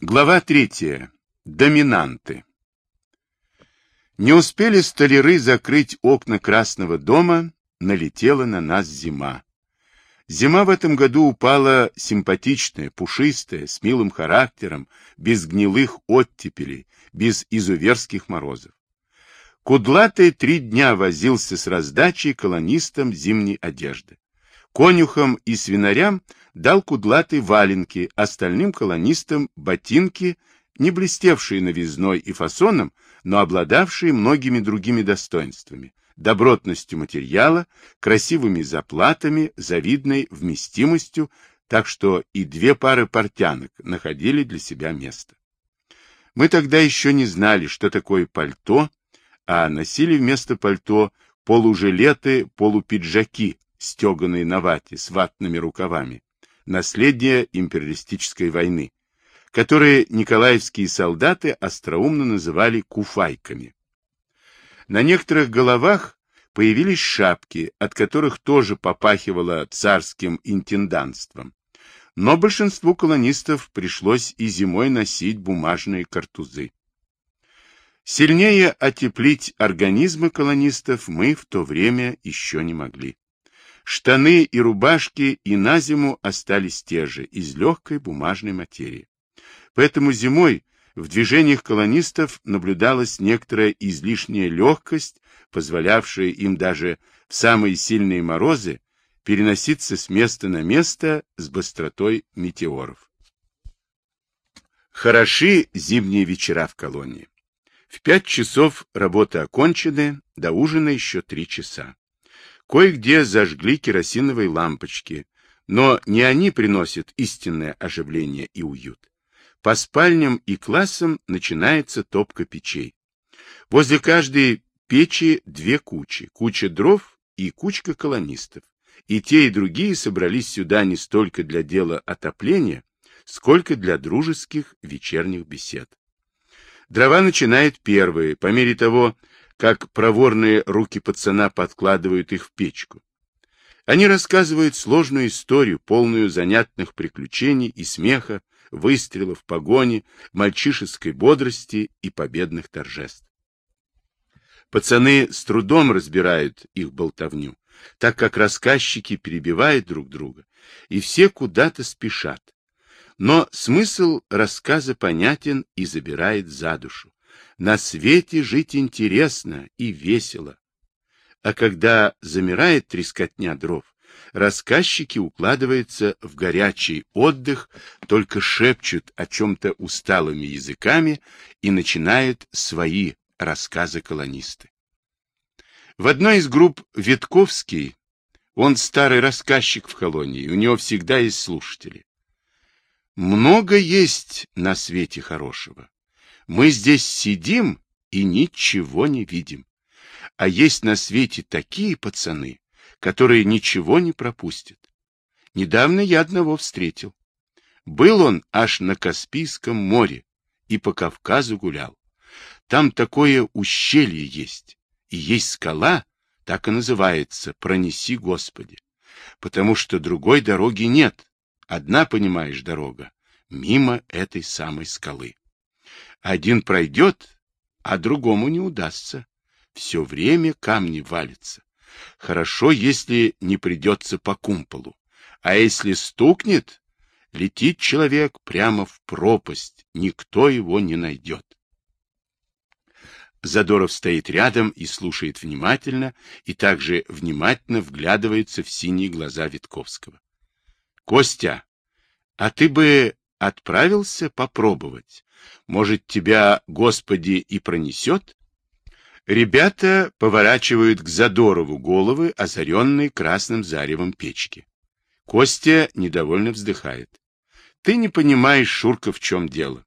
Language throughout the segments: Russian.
Глава третья. Доминанты. Не успели столяры закрыть окна Красного дома, налетела на нас зима. Зима в этом году упала симпатичная, пушистая, с милым характером, без гнилых оттепелей, без изуверских морозов. Кудлатый три дня возился с раздачей колонистам зимней одежды. Конюхам и свинарям дал кудлатый валенки, остальным колонистам ботинки, не блестевшие новизной и фасоном, но обладавшие многими другими достоинствами, добротностью материала, красивыми заплатами, завидной вместимостью, так что и две пары портянок находили для себя место. Мы тогда еще не знали, что такое пальто, а носили вместо пальто полужилеты, полупиджаки, стеганые на вате с ватными рукавами, наследие империалистической войны, которые николаевские солдаты остроумно называли куфайками. На некоторых головах появились шапки, от которых тоже попахивало царским интендантством. Но большинству колонистов пришлось и зимой носить бумажные картузы. Сильнее отеплить организмы колонистов мы в то время еще не могли. Штаны и рубашки и на зиму остались те же, из легкой бумажной материи. Поэтому зимой в движениях колонистов наблюдалась некоторая излишняя легкость, позволявшая им даже в самые сильные морозы переноситься с места на место с быстротой метеоров. Хороши зимние вечера в колонии. В пять часов работы окончены, до ужина еще три часа. Кое-где зажгли керосиновые лампочки, но не они приносят истинное оживление и уют. По спальням и классам начинается топка печей. Возле каждой печи две кучи, куча дров и кучка колонистов. И те, и другие собрались сюда не столько для дела отопления, сколько для дружеских вечерних бесед. Дрова начинает первые, по мере того, как проворные руки пацана подкладывают их в печку. Они рассказывают сложную историю, полную занятных приключений и смеха, выстрелов, погони, мальчишеской бодрости и победных торжеств. Пацаны с трудом разбирают их болтовню, так как рассказчики перебивают друг друга, и все куда-то спешат. Но смысл рассказа понятен и забирает за душу. На свете жить интересно и весело. А когда замирает трескотня дров, рассказчики укладываются в горячий отдых, только шепчут о чем-то усталыми языками и начинают свои рассказы колонисты. В одной из групп Витковский, он старый рассказчик в колонии, у него всегда есть слушатели. Много есть на свете хорошего. Мы здесь сидим и ничего не видим. А есть на свете такие пацаны, которые ничего не пропустят. Недавно я одного встретил. Был он аж на Каспийском море и по Кавказу гулял. Там такое ущелье есть, и есть скала, так и называется «Пронеси, Господи», потому что другой дороги нет. Одна, понимаешь, дорога, мимо этой самой скалы. Один пройдет, а другому не удастся. Все время камни валятся. Хорошо, если не придется по кумполу. А если стукнет, летит человек прямо в пропасть, никто его не найдет. Задоров стоит рядом и слушает внимательно, и также внимательно вглядывается в синие глаза Витковского. — Костя, а ты бы отправился попробовать? Может, тебя, Господи, и пронесет? Ребята поворачивают к Задорову головы, озаренные красным заревом печки. Костя недовольно вздыхает. Ты не понимаешь, Шурка, в чем дело.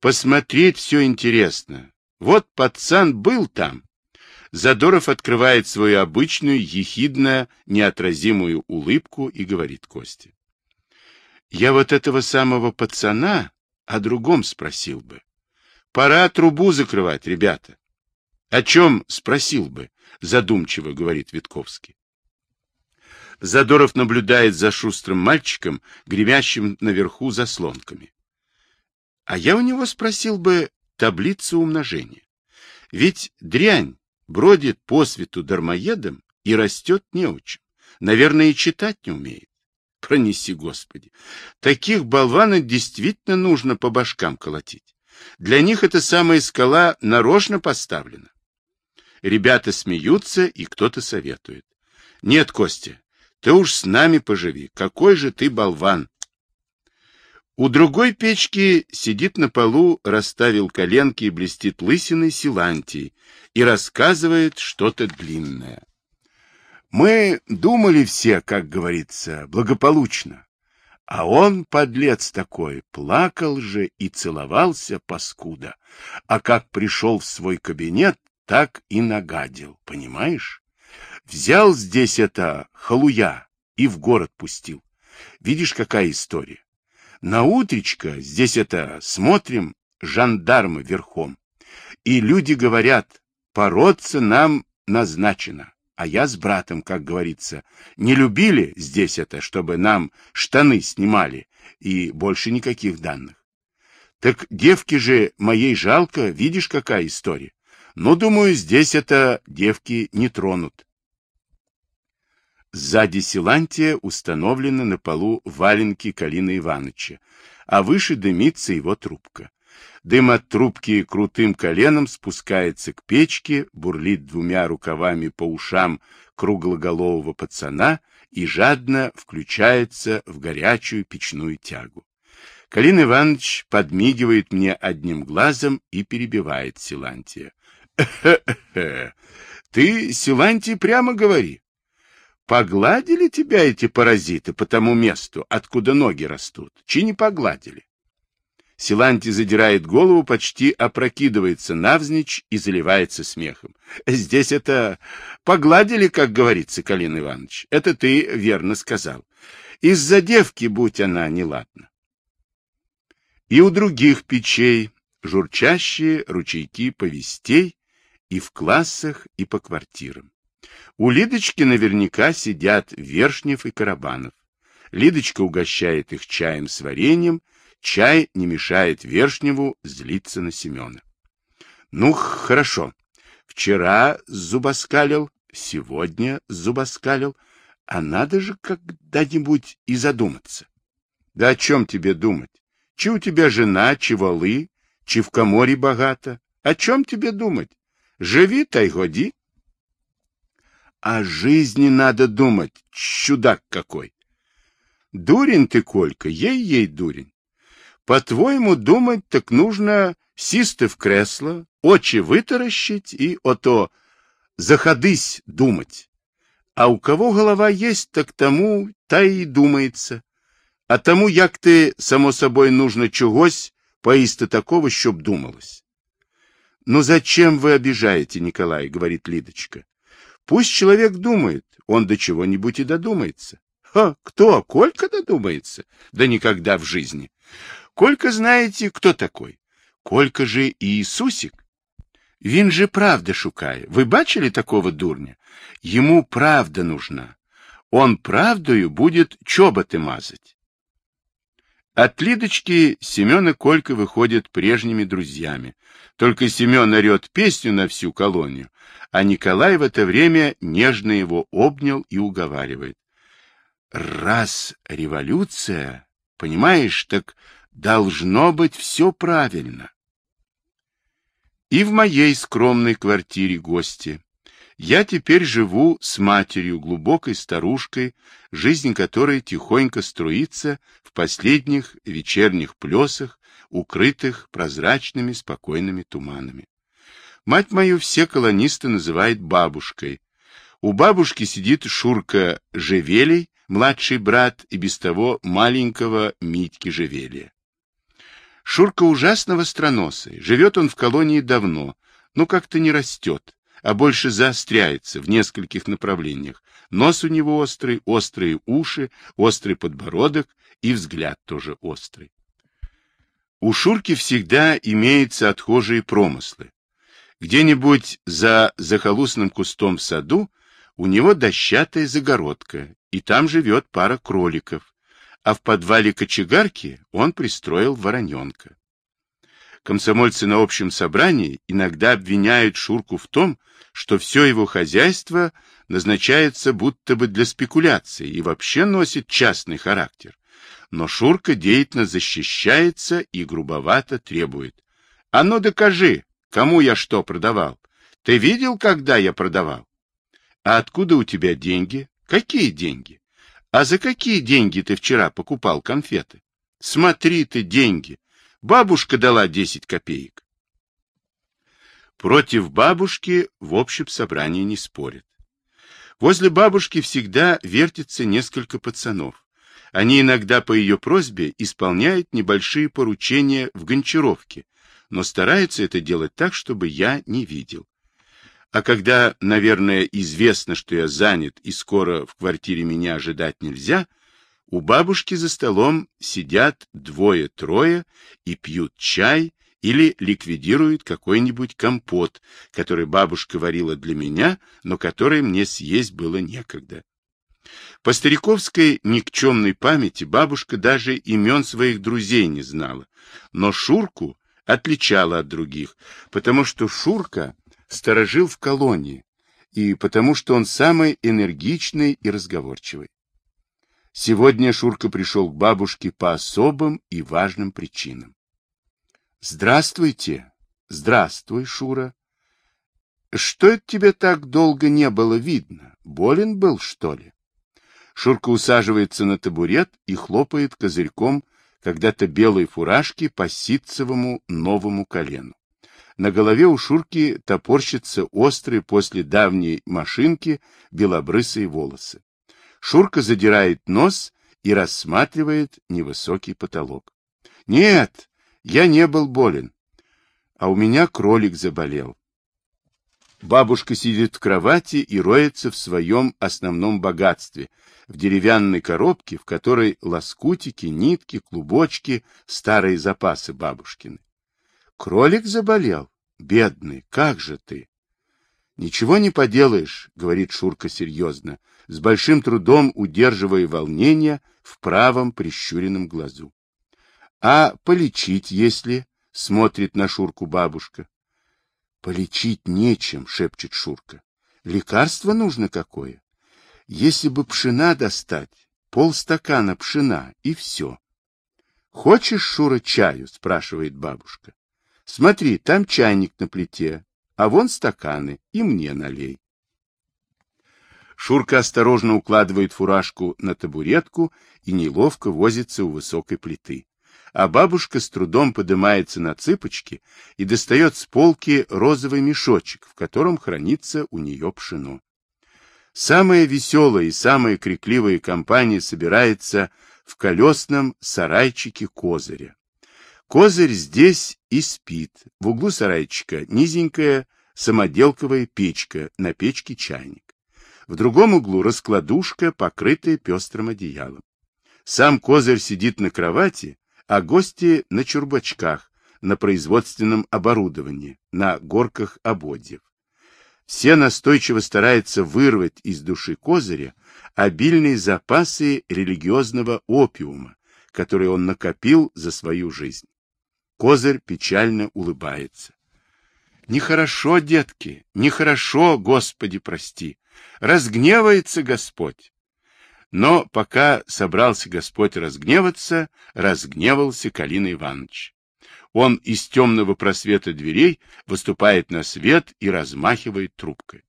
Посмотреть все интересно. Вот пацан был там. Задоров открывает свою обычную, ехидно неотразимую улыбку и говорит Косте. Я вот этого самого пацана о другом спросил бы. Пора трубу закрывать, ребята. О чем спросил бы, задумчиво говорит Витковский. Задоров наблюдает за шустрым мальчиком, гремящим наверху заслонками. А я у него спросил бы таблицу умножения. Ведь дрянь бродит по свету дармоедом и растет неучим. Наверное, и читать не умеет. Пронеси, Господи. Таких болванов действительно нужно по башкам колотить. Для них эта самая скала нарочно поставлена. Ребята смеются, и кто-то советует. Нет, Костя, ты уж с нами поживи. Какой же ты болван. У другой печки сидит на полу, расставил коленки и блестит лысиной Силантий и рассказывает что-то длинное. Мы думали все, как говорится, благополучно. А он, подлец такой, плакал же и целовался паскуда. А как пришел в свой кабинет, так и нагадил, понимаешь? Взял здесь это халуя и в город пустил. Видишь, какая история? На утречко здесь это смотрим жандармы верхом. И люди говорят, бороться нам назначено. А я с братом, как говорится, не любили здесь это, чтобы нам штаны снимали, и больше никаких данных. Так девки же моей жалко, видишь, какая история. Но, думаю, здесь это девки не тронут. Сзади Силантия установлена на полу валенки Калина Ивановича, а выше дымится его трубка. Дым от трубки крутым коленом спускается к печке, бурлит двумя рукавами по ушам круглоголового пацана и жадно включается в горячую печную тягу. Калин Иванович подмигивает мне одним глазом и перебивает Силантия. — Ты, Силантий, прямо говори. Погладили тебя эти паразиты по тому месту, откуда ноги растут? Чи не погладили? Силанти задирает голову, почти опрокидывается навзничь и заливается смехом. Здесь это погладили, как говорится, Калин Иванович. Это ты верно сказал. Из-за девки, будь она неладна. И у других печей журчащие ручейки повестей и в классах, и по квартирам. У Лидочки наверняка сидят Вершнев и Карабанов. Лидочка угощает их чаем с вареньем, Чай не мешает Вершневу злиться на Семена. Ну, хорошо. Вчера зубоскалил, сегодня зубоскалил, а надо же когда-нибудь и задуматься. Да о чем тебе думать? Чи у тебя жена, чи волы, чи в коморе богато? О чем тебе думать? Живи, та й. О жизни надо думать, чудак какой. Дурень ты, Колька, ей-ей дурень. По-твоему, думать так нужно сісти в кресло, очи вытаращить и ото заходись думать. А у кого голова есть, так тому та и думается. А тому, як ти, само собой, нужно чогось поисти такого, щоб думалось. «Ну зачем вы обижаете, Николай?» — говорит Лидочка. «Пусть человек думает, он до чего-нибудь и додумается». «Ха, кто? Колька додумается?» «Да никогда в жизни». Колька знаете, кто такой? Колька же Иисусик. Він же правда шукає. Ви бачили такого дурня? Ему правда нужна. Он правдою будет чоботы мазать. От Лидочки Семен и Колька выходят прежними друзьями. Только Семен орет песню на всю колонию, а Николай в это время нежно его обнял и уговаривает. Раз революция, понимаешь, так Должно быть все правильно. И в моей скромной квартире гости. Я теперь живу с матерью, глубокой старушкой, жизнь которой тихонько струится в последних вечерних плесах, укрытых прозрачными спокойными туманами. Мать мою все колонисты называют бабушкой. У бабушки сидит Шурка Жевелей, младший брат и без того маленького Митьки Жевелия. Шурка ужасно востроносый, живет он в колонии давно, но как-то не растет, а больше заостряется в нескольких направлениях. Нос у него острый, острые уши, острый подбородок и взгляд тоже острый. У Шурки всегда имеются отхожие промыслы. Где-нибудь за захолустным кустом в саду у него дощатая загородка, и там живет пара кроликов а в подвале кочегарки он пристроил вороненка. Комсомольцы на общем собрании иногда обвиняют Шурку в том, что все его хозяйство назначается будто бы для спекуляции и вообще носит частный характер. Но Шурка деятельно защищается и грубовато требует. «А ну докажи, кому я что продавал? Ты видел, когда я продавал? А откуда у тебя деньги? Какие деньги? А за какие деньги ты вчера покупал конфеты? Смотри ты, деньги. Бабушка дала 10 копеек. Против бабушки в общем собрании не спорят. Возле бабушки всегда вертится несколько пацанов. Они иногда по ее просьбе исполняют небольшие поручения в гончаровке, но стараются это делать так, чтобы я не видел. А когда, наверное, известно, что я занят и скоро в квартире меня ожидать нельзя, у бабушки за столом сидят двое-трое и пьют чай или ликвидируют какой-нибудь компот, который бабушка варила для меня, но который мне съесть было некогда. По стариковской никчемной памяти бабушка даже имен своих друзей не знала, но Шурку отличала от других, потому что Шурка сторожил в колонии, и потому что он самый энергичный и разговорчивый. Сегодня Шурка пришел к бабушке по особым и важным причинам. «Здравствуйте!» «Здравствуй, Шура!» «Что это тебе так долго не было видно? Болен был, что ли?» Шурка усаживается на табурет и хлопает козырьком когда-то белой фуражки по ситцевому новому колену. На голове у Шурки топорщатся острые после давней машинки белобрысые волосы. Шурка задирает нос и рассматривает невысокий потолок. Нет, я не был болен, а у меня кролик заболел. Бабушка сидит в кровати и роется в своем основном богатстве, в деревянной коробке, в которой лоскутики, нитки, клубочки, старые запасы бабушкины. Кролик заболел? Бедный, как же ты? Ничего не поделаешь, говорит Шурка серьезно, с большим трудом удерживая волнение в правом прищуренном глазу. А полечить, если, смотрит на Шурку бабушка. Полечить нечем, шепчет Шурка. Лекарство нужно какое? Если бы пшена достать, полстакана пшена, и все. Хочешь, Шура, чаю? спрашивает бабушка. Смотри, там чайник на плите, а вон стаканы, и мне налей. Шурка осторожно укладывает фуражку на табуретку и неловко возится у высокой плиты. А бабушка с трудом поднимается на цыпочки и достает с полки розовый мешочек, в котором хранится у нее пшено. Самая веселая и самая крикливая компания собирается в колесном сарайчике Козыря. Козырь здесь и спит. В углу сарайчика низенькая самоделковая печка, на печке чайник. В другом углу раскладушка, покрытая пестрым одеялом. Сам Козырь сидит на кровати, а гости на чурбачках, на производственном оборудовании, на горках ободьев. Все настойчиво стараются вырвать из души Козыря обильные запасы религиозного опиума, который он накопил за свою жизнь. Козырь печально улыбается. Нехорошо, детки, нехорошо, Господи, прости. Разгневается Господь. Но пока собрался Господь разгневаться, разгневался Калина Иванович. Он из темного просвета дверей выступает на свет и размахивает трубкой.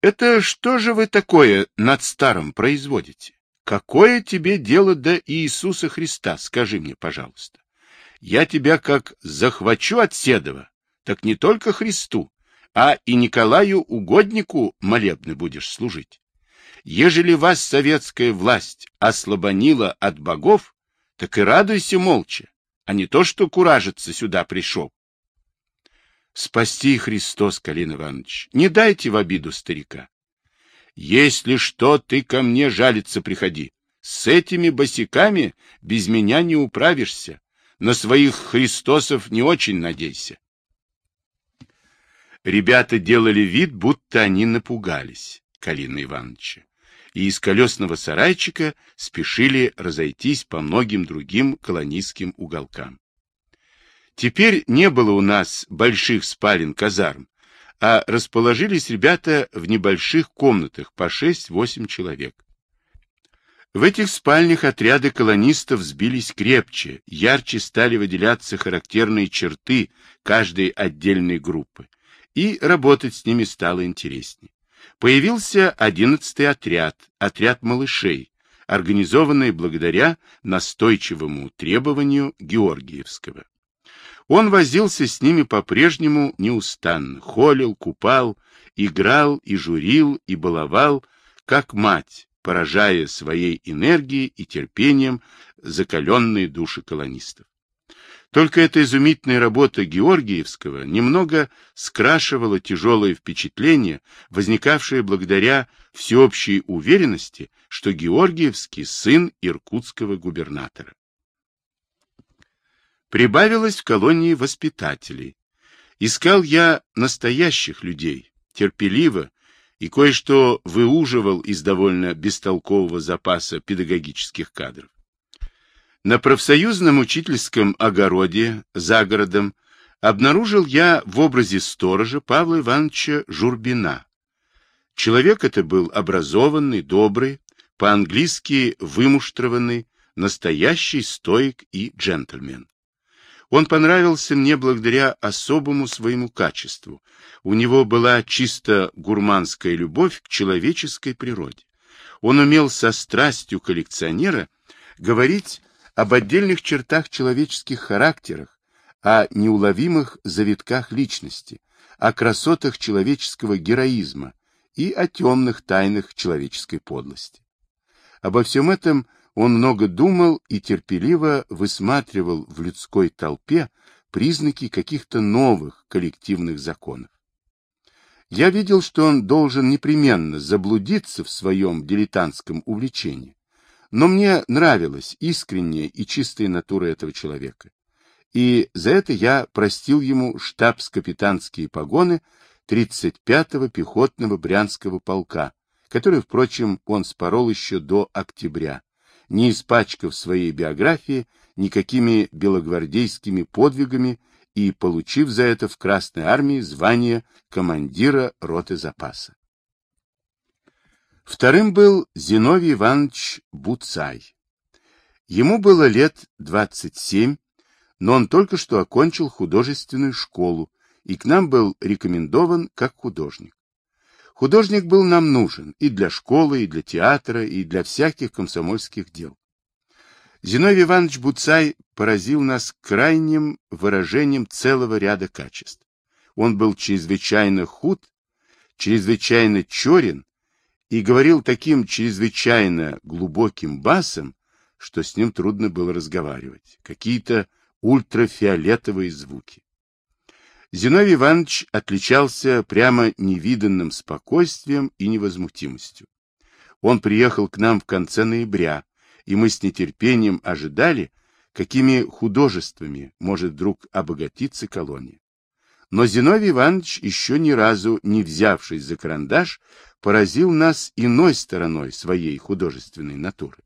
Это что же вы такое над старым производите? Какое тебе дело до Иисуса Христа, скажи мне, пожалуйста? Я тебя как захвачу от Седова, так не только Христу, а и Николаю Угоднику молебны будешь служить. Ежели вас советская власть ослабонила от богов, так и радуйся молча, а не то, что куражиться сюда пришел. Спасти Христос, Калин Иванович, не дайте в обиду старика. Если что, ты ко мне жалиться приходи. С этими босиками без меня не управишься. На своих Христосов не очень надейся. Ребята делали вид, будто они напугались Калина Ивановича, и из колесного сарайчика спешили разойтись по многим другим колонистским уголкам. Теперь не было у нас больших спален казарм, а расположились ребята в небольших комнатах по 6-8 человек. В этих спальнях отряды колонистов сбились крепче, ярче стали выделяться характерные черты каждой отдельной группы, и работать с ними стало интереснее. Появился одиннадцатый отряд, отряд малышей, организованный благодаря настойчивому требованию Георгиевского. Он возился с ними по-прежнему неустанно, холил, купал, играл и журил и баловал, как мать, поражая своей энергией и терпением закаленные души колонистов. Только эта изумительная работа Георгиевского немного скрашивала тяжелое впечатление, возникавшее благодаря всеобщей уверенности, что Георгиевский сын иркутского губернатора. Прибавилось в колонии воспитателей. Искал я настоящих людей, терпеливо, и кое-что выуживал из довольно бестолкового запаса педагогических кадров. На профсоюзном учительском огороде за городом обнаружил я в образе сторожа Павла Ивановича Журбина. Человек это был образованный, добрый, по-английски вымуштрованный, настоящий стоик и джентльмен. Он понравился мне благодаря особому своему качеству. У него была чисто гурманская любовь к человеческой природе. Он умел со страстью коллекционера говорить об отдельных чертах человеческих характерах, о неуловимых завитках личности, о красотах человеческого героизма и о темных тайнах человеческой подлости. Обо всем этом он много думал и терпеливо высматривал в людской толпе признаки каких-то новых коллективных законов. Я видел, что он должен непременно заблудиться в своем дилетантском увлечении, но мне нравилась искренняя и чистая натура этого человека. И за это я простил ему штабс-капитанские погоны 35-го пехотного Брянского полка, который, впрочем, он спорол еще до октября, не испачкав своей биографии никакими белогвардейскими подвигами и получив за это в Красной армии звание командира роты запаса. Вторым был Зиновий Иванович Буцай. Ему было лет 27, но он только что окончил художественную школу и к нам был рекомендован как художник. Художник был нам нужен и для школы, и для театра, и для всяких комсомольских дел. Зиновий Иванович Буцай поразил нас крайним выражением целого ряда качеств. Он был чрезвычайно худ, чрезвычайно черен и говорил таким чрезвычайно глубоким басом, что с ним трудно было разговаривать. Какие-то ультрафиолетовые звуки. Зиновий Иванович отличался прямо невиданным спокойствием и невозмутимостью. Он приехал к нам в конце ноября, и мы с нетерпением ожидали, какими художествами может вдруг обогатиться колония. Но Зиновий Иванович, еще ни разу не взявшись за карандаш, поразил нас иной стороной своей художественной натуры.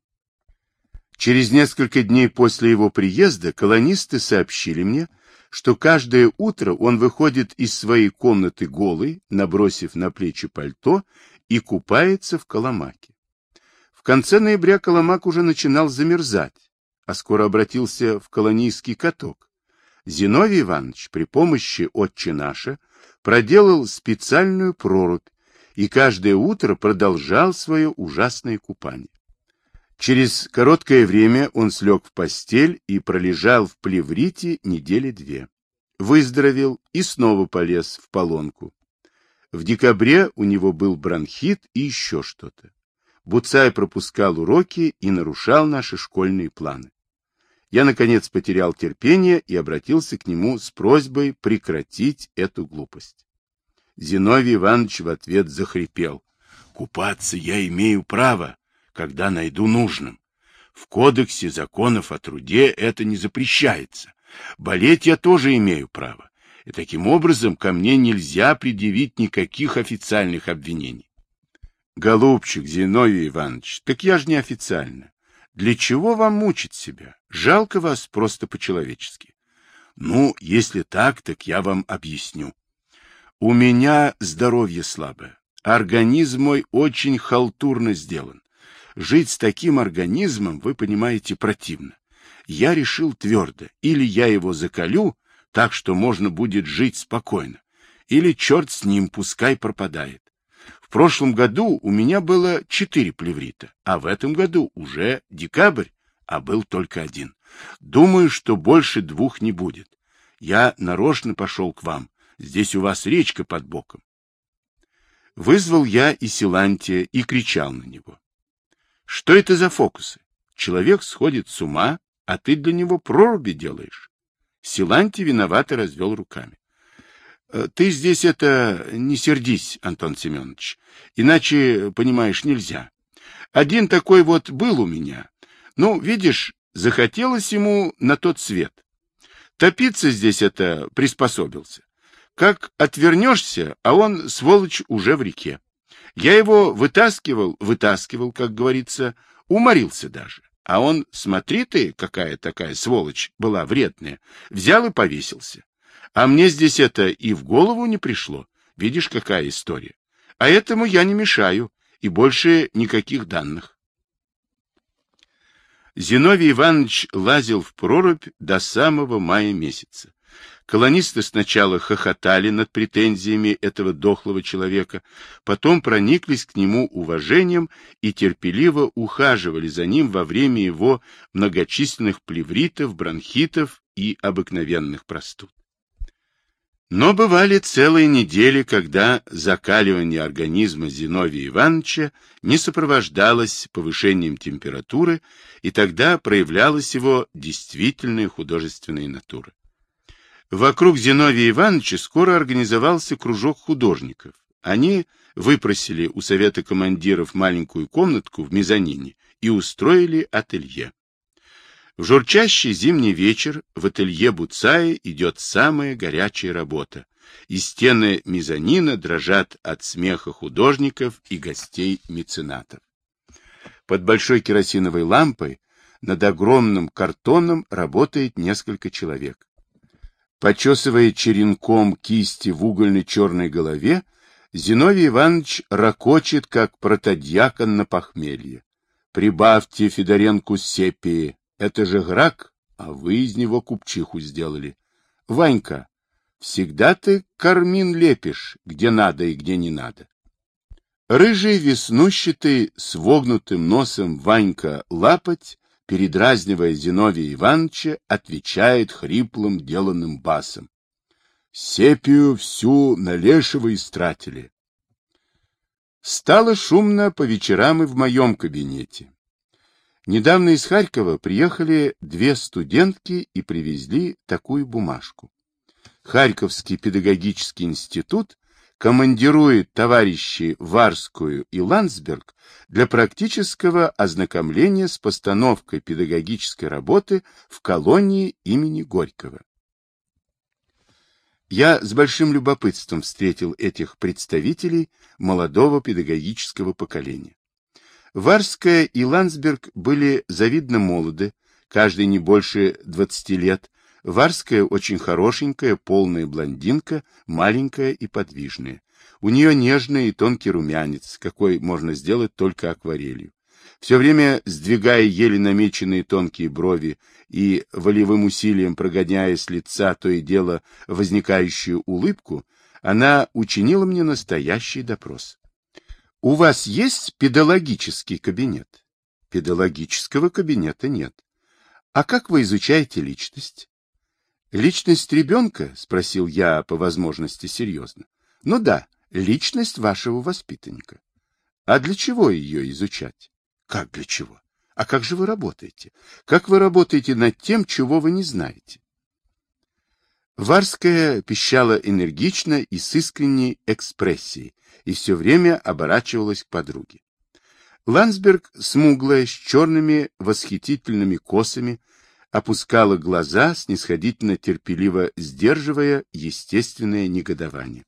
Через несколько дней после его приезда колонисты сообщили мне, что каждое утро он выходит из своей комнаты голый, набросив на плечи пальто, и купается в Коломаке. В конце ноября Коломак уже начинал замерзать, а скоро обратился в колонийский каток. Зиновий Иванович при помощи отче наша проделал специальную прорубь и каждое утро продолжал свое ужасное купание. Через короткое время он слег в постель и пролежал в плеврите недели две. Выздоровел и снова полез в полонку. В декабре у него был бронхит и еще что-то. Буцай пропускал уроки и нарушал наши школьные планы. Я, наконец, потерял терпение и обратился к нему с просьбой прекратить эту глупость. Зиновий Иванович в ответ захрипел. «Купаться я имею право, когда найду нужным. В кодексе законов о труде это не запрещается. Болеть я тоже имею право. И таким образом ко мне нельзя предъявить никаких официальных обвинений. Голубчик Зиновий Иванович, так я же не официально. Для чего вам мучить себя? Жалко вас просто по-человечески. Ну, если так, так я вам объясню. У меня здоровье слабое. Организм мой очень халтурно сделан. Жить с таким организмом, вы понимаете, противно. Я решил твердо, или я его закалю, так что можно будет жить спокойно, или черт с ним, пускай пропадает. В прошлом году у меня было четыре плеврита, а в этом году уже декабрь, а был только один. Думаю, что больше двух не будет. Я нарочно пошел к вам. Здесь у вас речка под боком. Вызвал я и Силантия и кричал на него. Что это за фокусы? Человек сходит с ума, а ты для него проруби делаешь. Силантий виновато развел руками. Э, ты здесь это не сердись, Антон Семенович. Иначе, понимаешь, нельзя. Один такой вот был у меня. Ну, видишь, захотелось ему на тот свет. Топиться здесь это приспособился. Как отвернешься, а он, сволочь, уже в реке. Я его вытаскивал, вытаскивал, как говорится, уморился даже. А он, смотри ты, какая такая сволочь была вредная, взял и повесился. А мне здесь это и в голову не пришло. Видишь, какая история. А этому я не мешаю, и больше никаких данных. Зиновий Иванович лазил в прорубь до самого мая месяца. Колонисты сначала хохотали над претензиями этого дохлого человека, потом прониклись к нему уважением и терпеливо ухаживали за ним во время его многочисленных плевритов, бронхитов и обыкновенных простуд. Но бывали целые недели, когда закаливание организма Зиновия Ивановича не сопровождалось повышением температуры, и тогда проявлялась его действительная художественная натура. Вокруг Зиновия Ивановича скоро организовался кружок художников. Они выпросили у совета командиров маленькую комнатку в мезонине и устроили ателье. В журчащий зимний вечер в ателье Буцая идет самая горячая работа, и стены мезонина дрожат от смеха художников и гостей-меценатов. Под большой керосиновой лампой над огромным картоном работает несколько человек. Почесывая черенком кисти в угольной черной голове, Зиновий Иванович ракочет, как протодьякон на похмелье. «Прибавьте Федоренку сепии, это же грак, а вы из него купчиху сделали. Ванька, всегда ты кармин лепишь, где надо и где не надо. Рыжий веснущатый с вогнутым носом Ванька лапоть, передразнивая Зиновия Ивановича, отвечает хриплым деланным басом. Сепию всю на лешего истратили. Стало шумно по вечерам и в моем кабинете. Недавно из Харькова приехали две студентки и привезли такую бумажку. Харьковский педагогический институт командирует товарищей Варскую и Ландсберг для практического ознакомления с постановкой педагогической работы в колонии имени Горького. Я с большим любопытством встретил этих представителей молодого педагогического поколения. Варская и Ландсберг были завидно молоды, каждый не больше двадцати лет. Варская очень хорошенькая, полная блондинка, маленькая и подвижная. У нее нежный и тонкий румянец, какой можно сделать только акварелью. Все время сдвигая еле намеченные тонкие брови и волевым усилием прогоняя с лица то и дело возникающую улыбку, она учинила мне настоящий допрос. У вас есть педагогический кабинет? Педагогического кабинета нет. А как вы изучаете личность? Личность ребенка? Спросил я по возможности серьезно. Ну да, личность вашего воспитанника. А для чего ее изучать? Как для чего? А как же вы работаете? Как вы работаете над тем, чего вы не знаете? Варская пищала энергично и с искренней экспрессией, и все время оборачивалась к подруге. Ландсберг, смуглая, с черными восхитительными косами, опускала глаза, снисходительно терпеливо сдерживая естественное негодование.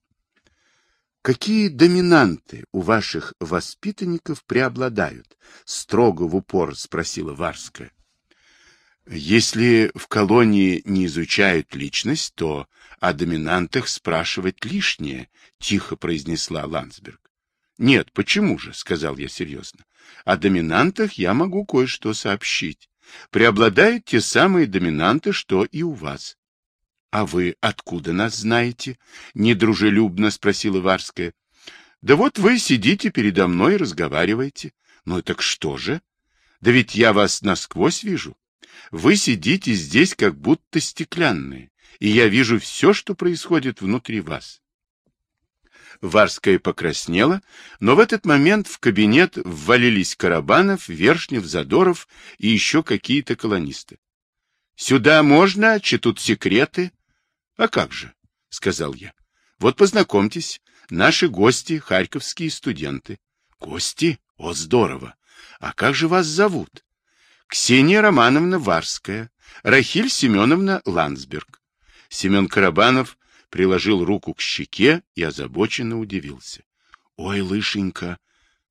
Какие доминанты у ваших воспитанников преобладают? строго в упор спросила Варская. Если в колонии не изучают личность, то о доминантах спрашивать лишнее, тихо произнесла Ландсберг. Нет, почему же, сказал я серьезно. О доминантах я могу кое-что сообщить. Преобладают те самые доминанты, что и у вас. — А вы откуда нас знаете? — недружелюбно спросила Варская. — Да вот вы сидите передо мной и разговариваете. Ну так что же? Да ведь я вас насквозь вижу. Вы сидите здесь как будто стеклянные, и я вижу все, что происходит внутри вас. Варская покраснела, но в этот момент в кабинет ввалились Карабанов, Вершнев, Задоров и еще какие-то колонисты. — Сюда можно, че тут секреты? — А как же, — сказал я. — Вот познакомьтесь, наши гости, харьковские студенты. — Гости? О, здорово! А как же вас зовут? Ксения Романовна Варская, Рахиль Семеновна Ландсберг. Семен Карабанов приложил руку к щеке и озабоченно удивился. — Ой, Лышенька,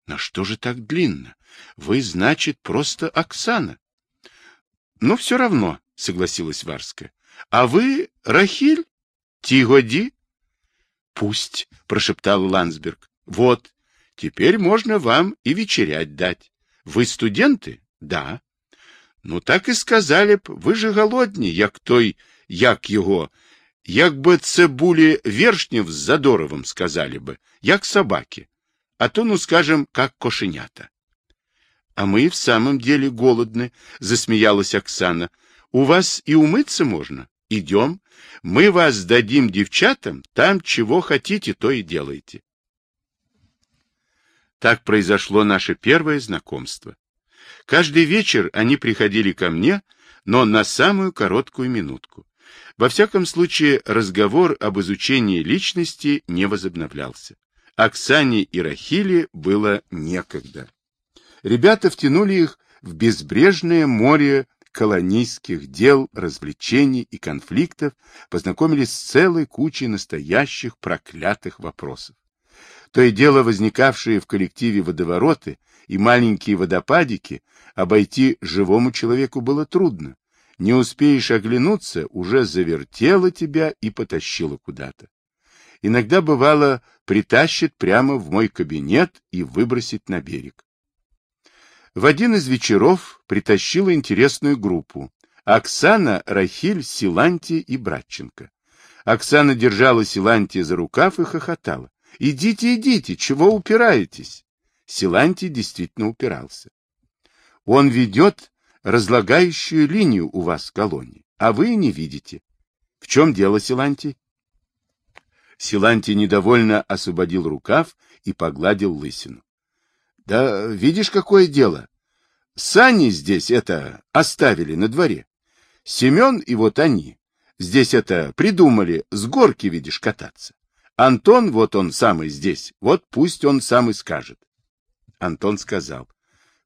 на что же так длинно? Вы, значит, просто Оксана. — Ну, все равно, — согласилась Варская. — А вы Рахиль? Тигоди? — Пусть, — прошептал Ландсберг. — Вот, теперь можно вам и вечерять дать. Вы студенты? — Да. — Ну, так и сказали б, вы же голодні, як той, як його, як би це були з Задоровым, сказали бы, як собаки, а то, ну, скажем, как кошенята. — А мы в самом деле голодны, — засмеялась Оксана. — У вас и умыться можно. Идем. Мы вас дадим девчатам, там чего хотите, то и делайте. Так произошло наше первое знакомство. Каждый вечер они приходили ко мне, но на самую короткую минутку. Во всяком случае, разговор об изучении личности не возобновлялся. Оксане и Рахиле было некогда. Ребята втянули их в безбрежное море колонийских дел, развлечений и конфликтов, познакомились с целой кучей настоящих проклятых вопросов. То и дело возникавшие в коллективе водовороты и маленькие водопадики обойти живому человеку было трудно. Не успеешь оглянуться, уже завертело тебя и потащило куда-то. Иногда, бывало, притащит прямо в мой кабинет и выбросит на берег. В один из вечеров притащила интересную группу. Оксана, Рахиль, Силанти и Братченко. Оксана держала Силанти за рукав и хохотала. «Идите, идите, чего упираетесь?» Силанти действительно упирался. Он ведет разлагающую линию у вас в колонии, а вы не видите. В чем дело, Силанти? Силанти недовольно освободил рукав и погладил лысину. — Да видишь, какое дело? Сани здесь это оставили на дворе. Семен и вот они. Здесь это придумали, с горки, видишь, кататься. Антон, вот он самый здесь, вот пусть он сам и скажет. Антон сказал,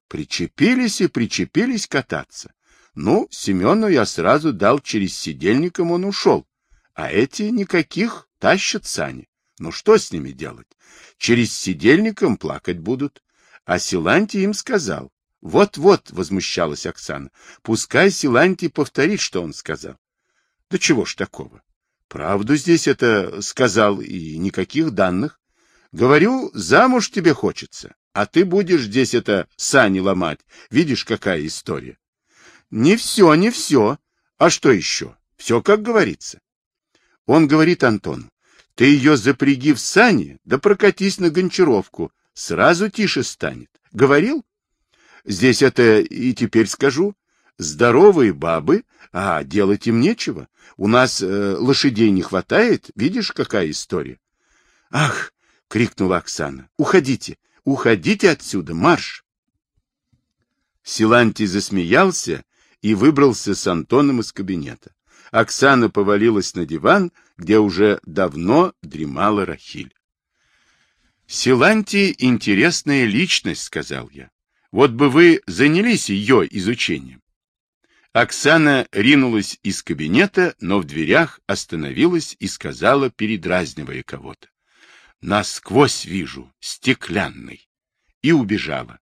Причепились и причепились кататься. Ну, Семену я сразу дал через сидельником, он ушел. А эти никаких тащат сани. Ну что с ними делать? Через сидельником плакать будут. А Силанти им сказал. Вот-вот, возмущалась Оксана, пускай Силанти повторит, что он сказал. Да чего ж такого? Правду здесь это сказал и никаких данных. Говорю, замуж тебе хочется. А ты будешь здесь это сани ломать. Видишь, какая история. Не все, не все. А что еще? Все, как говорится. Он говорит Антону, ты ее запряги в сани, да прокатись на гончаровку. Сразу тише станет. Говорил? Здесь это и теперь скажу. Здоровые бабы, а делать им нечего. У нас э, лошадей не хватает. Видишь, какая история? Ах, крикнула Оксана. Уходите. Уходите отсюда, марш! Силантий засмеялся и выбрался с Антоном из кабинета. Оксана повалилась на диван, где уже давно дремала Рахиль. «Силантий — интересная личность», — сказал я. «Вот бы вы занялись ее изучением». Оксана ринулась из кабинета, но в дверях остановилась и сказала, передразнивая кого-то насквозь вижу, стеклянный, и убежала,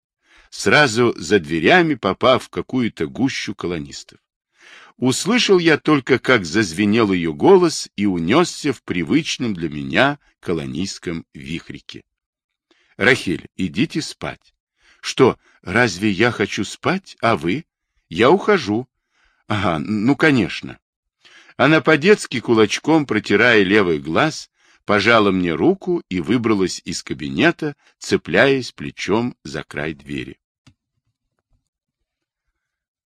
сразу за дверями попав в какую-то гущу колонистов. Услышал я только, как зазвенел ее голос и унесся в привычном для меня колонийском вихрике. Рахиль, идите спать. Что, разве я хочу спать, а вы? Я ухожу. Ага, ну, конечно. Она по-детски кулачком, протирая левый глаз, пожала мне руку и выбралась из кабинета, цепляясь плечом за край двери.